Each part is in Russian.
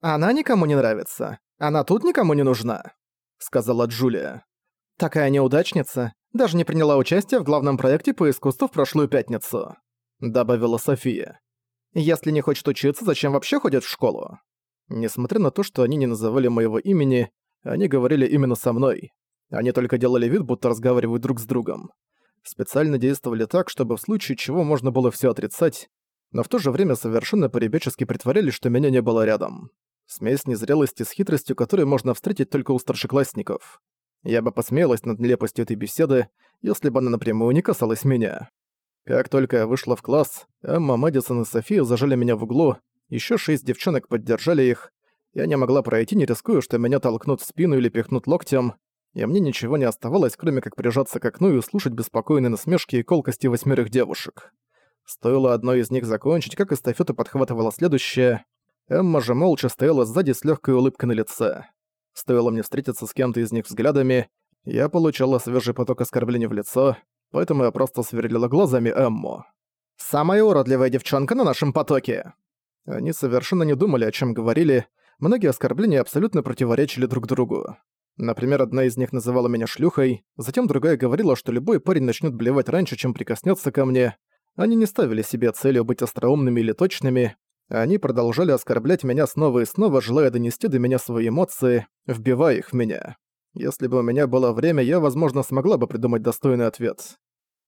«Она никому не нравится. Она тут никому не нужна», — сказала Джулия. «Такая неудачница. Даже не приняла участие в главном проекте по искусству в прошлую пятницу», — добавила София. «Если не хочет учиться, зачем вообще ходит в школу?» Несмотря на то, что они не называли моего имени, они говорили именно со мной. Они только делали вид, будто разговаривают друг с другом. Специально действовали так, чтобы в случае чего можно было все отрицать, но в то же время совершенно поребячески притворялись, что меня не было рядом. Смесь незрелости с хитростью, которую можно встретить только у старшеклассников. Я бы посмеялась над нелепостью этой беседы, если бы она напрямую не касалась меня. Как только я вышла в класс, Эмма, Мэдисон и София зажали меня в углу, еще шесть девчонок поддержали их. Я не могла пройти, не рискуя, что меня толкнут в спину или пихнут локтем, и мне ничего не оставалось, кроме как прижаться к окну и слушать беспокойные насмешки и колкости восьмерых девушек. Стоило одной из них закончить, как эстафета подхватывала следующая. Эмма же молча стояла сзади с легкой улыбкой на лице. Стоило мне встретиться с кем-то из них взглядами, я получала свежий поток оскорблений в лицо, поэтому я просто сверлила глазами Эмму. «Самая уродливая девчонка на нашем потоке!» Они совершенно не думали, о чем говорили, многие оскорбления абсолютно противоречили друг другу. Например, одна из них называла меня шлюхой, затем другая говорила, что любой парень начнет блевать раньше, чем прикоснется ко мне. Они не ставили себе целью быть остроумными или точными, они продолжали оскорблять меня снова и снова, желая донести до меня свои эмоции, вбивая их в меня. Если бы у меня было время, я, возможно, смогла бы придумать достойный ответ.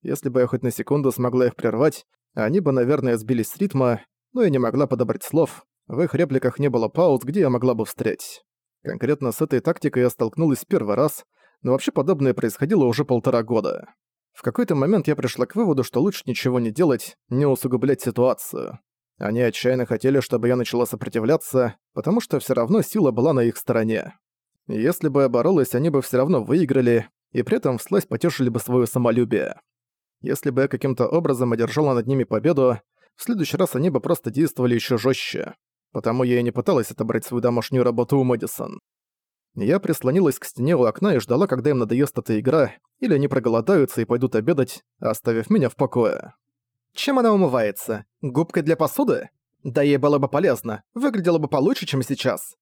Если бы я хоть на секунду смогла их прервать, они бы, наверное, сбились с ритма, но я не могла подобрать слов. В их репликах не было пауз, где я могла бы встрять. Конкретно с этой тактикой я столкнулась первый раз, но вообще подобное происходило уже полтора года. В какой-то момент я пришла к выводу, что лучше ничего не делать, не усугублять ситуацию. Они отчаянно хотели, чтобы я начала сопротивляться, потому что все равно сила была на их стороне. Если бы я боролась, они бы все равно выиграли, и при этом вслась потешили бы свое самолюбие. Если бы я каким-то образом одержала над ними победу, в следующий раз они бы просто действовали еще жестче. Потому я и не пыталась отобрать свою домашнюю работу у Мэдисон. Я прислонилась к стене у окна и ждала, когда им надоест эта игра, или они проголодаются и пойдут обедать, оставив меня в покое. Чем она умывается? Губкой для посуды? Да ей было бы полезно, выглядело бы получше, чем сейчас.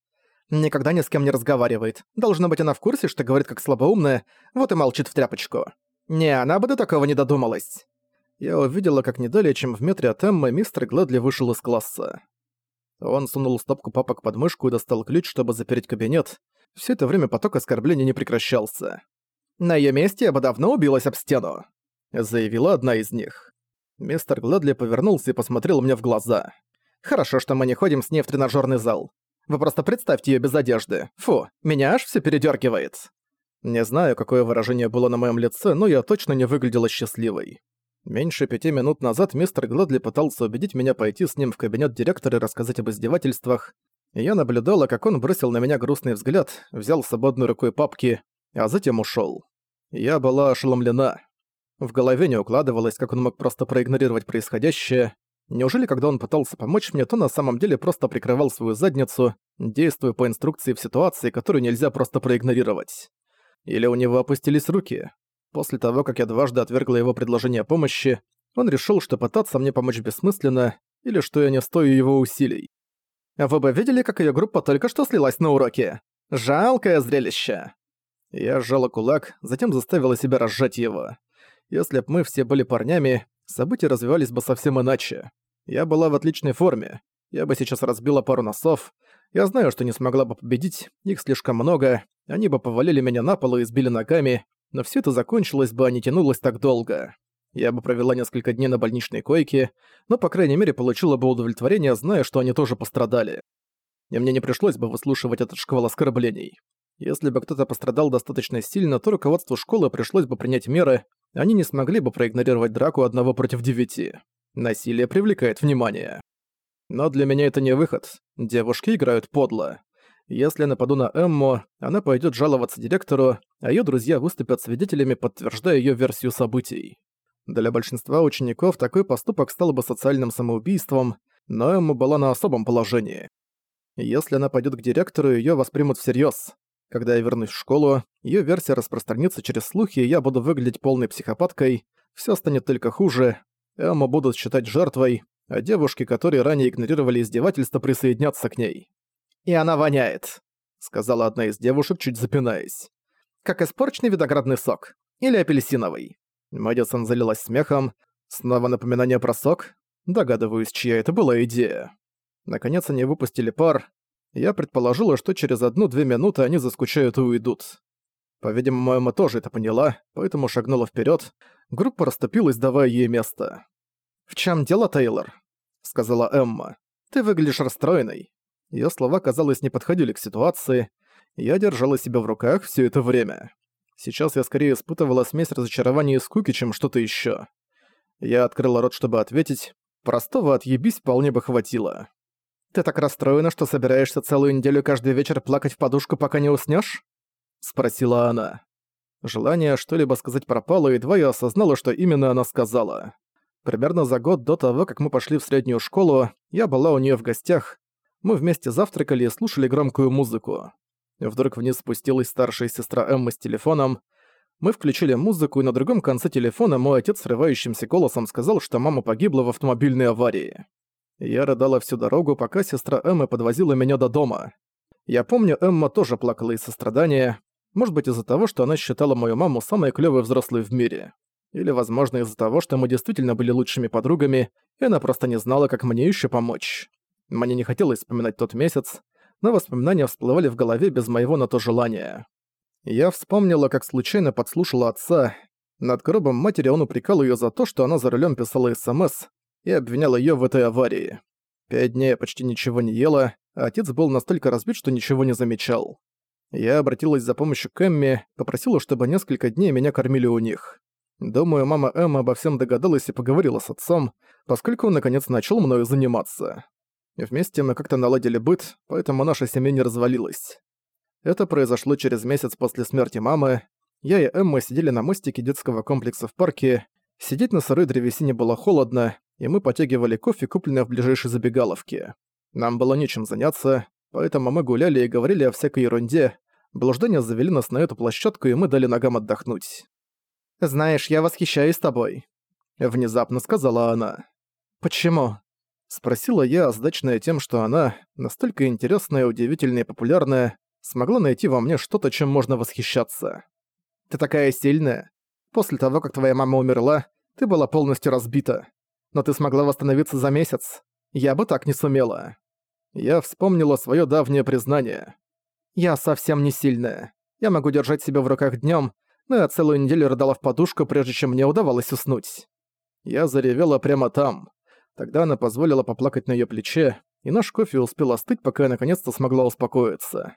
Никогда ни с кем не разговаривает. Должно быть, она в курсе, что говорит как слабоумная, вот и молчит в тряпочку. Не, она бы до такого не додумалась. Я увидела, как не далее, чем в метре от Эммы, мистер Глэдли вышел из класса. Он сунул стопку папок под мышку и достал ключ, чтобы запереть кабинет. Все это время поток оскорблений не прекращался. «На её месте я бы давно убилась об стену», — заявила одна из них. Мистер Глэдли повернулся и посмотрел мне в глаза. «Хорошо, что мы не ходим с ней в тренажёрный зал. Вы просто представьте её без одежды. Фу, меня аж всё передёргивает». Не знаю, какое выражение было на моём лице, но я точно не выглядела счастливой. Меньше пяти минут назад мистер Гладли пытался убедить меня пойти с ним в кабинет директора и рассказать об издевательствах. Я наблюдала, как он бросил на меня грустный взгляд, взял свободной рукой папки, а затем ушёл. Я была ошеломлена. В голове не укладывалось, как он мог просто проигнорировать происходящее. Неужели, когда он пытался помочь мне, то на самом деле просто прикрывал свою задницу, действуя по инструкции в ситуации, которую нельзя просто проигнорировать? Или у него опустились руки? После того, как я дважды отвергла его предложение помощи, он решил, что пытаться мне помочь бессмысленно, или что я не стою его усилий. Вы бы видели, как ее группа только что слилась на уроке? Жалкое зрелище. Я сжала кулак, затем заставила себя разжать его. Если б мы все были парнями, события развивались бы совсем иначе. Я была в отличной форме. Я бы сейчас разбила пару носов. Я знаю, что не смогла бы победить, их слишком много. Они бы повалили меня на пол и избили ногами, но все это закончилось бы, а не тянулось так долго. Я бы провела несколько дней на больничной койке, но, по крайней мере, получила бы удовлетворение, зная, что они тоже пострадали. И мне не пришлось бы выслушивать этот шквал оскорблений. Если бы кто-то пострадал достаточно сильно, то руководству школы пришлось бы принять меры, они не смогли бы проигнорировать драку одного против девяти. Насилие привлекает внимание. Но для меня это не выход. Девушки играют подло. Если я нападу на Эмму, она пойдет жаловаться директору, а ее друзья выступят свидетелями, подтверждая ее версию событий. Для большинства учеников такой поступок стал бы социальным самоубийством, но Эмма была на особом положении. Если она пойдет к директору, ее воспримут всерьез. Когда я вернусь в школу, ее версия распространится через слухи, и я буду выглядеть полной психопаткой, все станет только хуже, Эмму будут считать жертвой, а девушки, которые ранее игнорировали издевательства, присоединятся к ней. «И она воняет», — сказала одна из девушек, чуть запинаясь. «Как испорченный виноградный сок. Или апельсиновый». Мэдисон залилась смехом. Снова напоминание про сок. Догадываюсь, чья это была идея. Наконец они выпустили пар. Я предположила, что через одну-две минуты они заскучают и уйдут. По-видимому, Эмма тоже это поняла, поэтому шагнула вперед. Группа расступилась, давая ей место. «В чем дело, Тейлор?» — сказала Эмма. «Ты выглядишь расстроенной». Её слова, казалось, не подходили к ситуации. Я держала себя в руках все это время. Сейчас я скорее испытывала смесь разочарования и скуки, чем что-то ещё. Я открыла рот, чтобы ответить. Простого «отъебись» вполне бы хватило. «Ты так расстроена, что собираешься целую неделю каждый вечер плакать в подушку, пока не уснёшь?» — спросила она. Желание что-либо сказать пропало, едва я осознала, что именно она сказала. Примерно за год до того, как мы пошли в среднюю школу, я была у неё в гостях. Мы вместе завтракали и слушали громкую музыку. Вдруг вниз спустилась старшая сестра Эммы с телефоном. Мы включили музыку, и на другом конце телефона мой отец срывающимся голосом сказал, что мама погибла в автомобильной аварии. Я рыдала всю дорогу, пока сестра Эммы подвозила меня до дома. Я помню, Эмма тоже плакала из сострадания, может быть, из-за того, что она считала мою маму самой клёвой взрослой в мире. Или, возможно, из-за того, что мы действительно были лучшими подругами, и она просто не знала, как мне ещё помочь. Мне не хотелось вспоминать тот месяц, но воспоминания всплывали в голове без моего на то желания. Я вспомнила, как случайно подслушала отца. Над гробом матери он упрекал её за то, что она за рулём писала СМС, и обвинял её в этой аварии. Пять дней я почти ничего не ела, а отец был настолько разбит, что ничего не замечал. Я обратилась за помощью к Эмме, попросила, чтобы несколько дней меня кормили у них. Думаю, мама Эмма обо всем догадалась и поговорила с отцом, поскольку он наконец начал мною заниматься. Вместе мы как-то наладили быт, поэтому наша семья не развалилась. Это произошло через месяц после смерти мамы. Я и Эмма сидели на мостике детского комплекса в парке. Сидеть на сырой древесине было холодно, и мы потягивали кофе, купленное в ближайшей забегаловке. Нам было нечем заняться, Поэтому мы гуляли и говорили о всякой ерунде. Блуждания завели нас на эту площадку, и мы дали ногам отдохнуть. «Знаешь, я восхищаюсь тобой», — внезапно сказала она. «Почему?» — спросила я, озадаченная тем, что она, настолько интересная, удивительная и популярная, смогла найти во мне что-то, чем можно восхищаться. «Ты такая сильная. После того, как твоя мама умерла, ты была полностью разбита. Но ты смогла восстановиться за месяц. Я бы так не сумела». Я вспомнила свое давнее признание. «Я совсем не сильная. Я могу держать себя в руках днем, но я целую неделю рыдала в подушку, прежде чем мне удавалось уснуть. Я заревела прямо там. Тогда она позволила поплакать на ее плече, и наш кофе успел остыть, пока я наконец-то смогла успокоиться.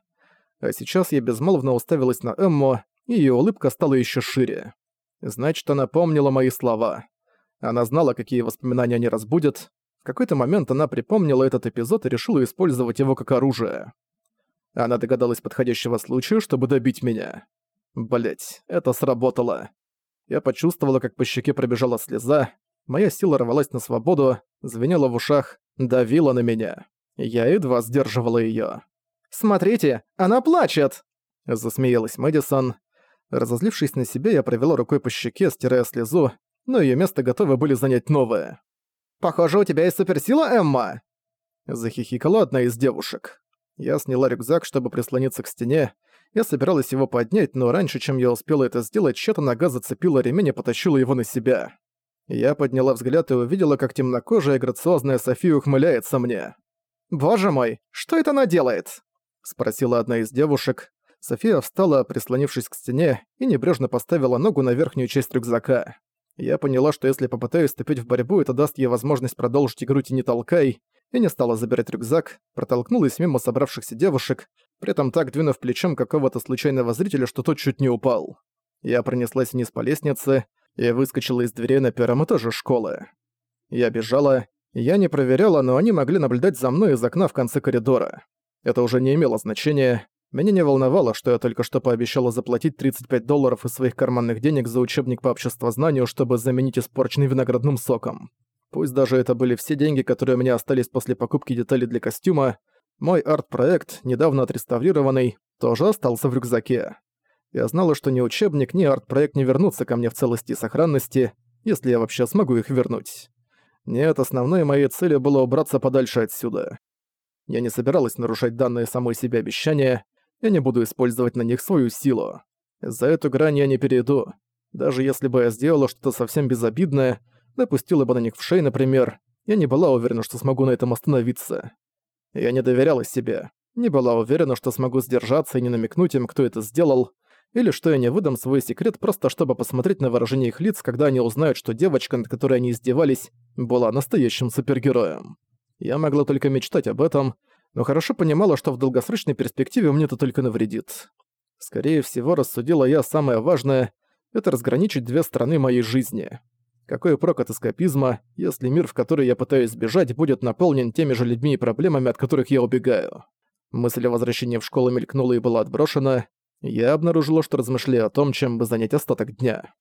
А сейчас я безмолвно уставилась на Эмму, и ее улыбка стала еще шире. Значит, она помнила мои слова. Она знала, какие воспоминания они разбудят, в какой-то момент она припомнила этот эпизод и решила использовать его как оружие. Она догадалась подходящего случая, чтобы добить меня. Блять, это сработало. Я почувствовала, как по щеке пробежала слеза, моя сила рвалась на свободу, звенела в ушах, давила на меня. Я едва сдерживала её. «Смотрите, она плачет!» Засмеялась Мэдисон. Разозлившись на себя, я провела рукой по щеке, стирая слезу, но её место готовы были занять новое. «Похоже, у тебя есть суперсила, Эмма!» Захихикала одна из девушек. Я сняла рюкзак, чтобы прислониться к стене. Я собиралась его поднять, но раньше, чем я успела это сделать, чья-то нога зацепила ремень и потащила его на себя. Я подняла взгляд и увидела, как темнокожая грациозная София ухмыляется мне. «Боже мой, что это она делает?» — спросила одна из девушек. София встала, прислонившись к стене, и небрежно поставила ногу на верхнюю часть рюкзака. Я поняла, что если попытаюсь вступить в борьбу, это даст ей возможность продолжить игру «Не толкай», и не стала забирать рюкзак, протолкнулась мимо собравшихся девушек, при этом так двинув плечом какого-то случайного зрителя, что тот чуть не упал. Я пронеслась вниз по лестнице и выскочила из дверей на первом этаже школы. Я бежала, я не проверяла, но они могли наблюдать за мной из окна в конце коридора. Это уже не имело значения, меня не волновало, что я только что пообещала заплатить 35 долларов из своих карманных денег за учебник по обществознанию, чтобы заменить испорченный виноградным соком. Пусть даже это были все деньги, которые у меня остались после покупки деталей для костюма, мой арт-проект, недавно отреставрированный, тоже остался в рюкзаке. Я знала, что ни учебник, ни арт-проект не вернутся ко мне в целости и сохранности, если я вообще смогу их вернуть. Нет, основной моей целью было убраться подальше отсюда. Я не собиралась нарушать данные самой себе обещания, я не буду использовать на них свою силу. За эту грань я не перейду. Даже если бы я сделала что-то совсем безобидное, напустила бы на них в шею, например, я не была уверена, что смогу на этом остановиться. Я не доверяла себе, не была уверена, что смогу сдержаться и не намекнуть им, кто это сделал, или что я не выдам свой секрет просто чтобы посмотреть на выражение их лиц, когда они узнают, что девочка, над которой они издевались, была настоящим супергероем. Я могла только мечтать об этом, но хорошо понимала, что в долгосрочной перспективе мне это только навредит. Скорее всего, рассудила я самое важное — это разграничить две стороны моей жизни. Какой прок от эскапизма, если мир, в который я пытаюсь сбежать, будет наполнен теми же людьми и проблемами, от которых я убегаю? Мысль о возвращении в школу мелькнула и была отброшена. Я обнаружила, что размышляю о том, чем бы занять остаток дня.